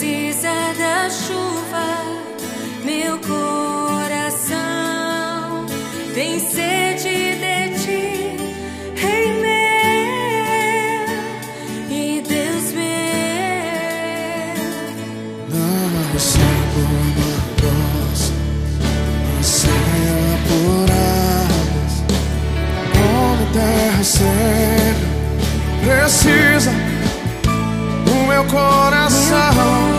precisa da chuva, meu coração tem sede de ti, Rei meu e Deus meu. Não nós, não sei por águas, como terra seca precisa meu. Coração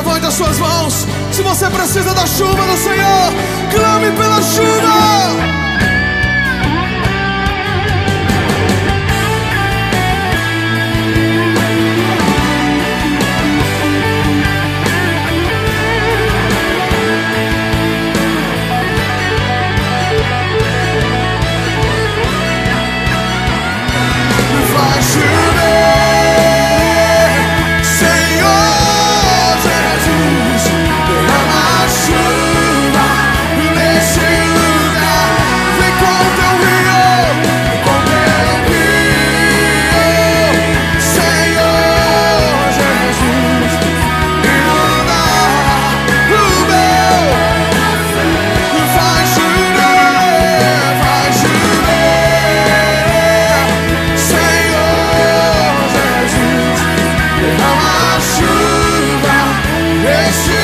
Levante as suas mãos. Se você precisa da chuva do Senhor, clame pela chuva. Esse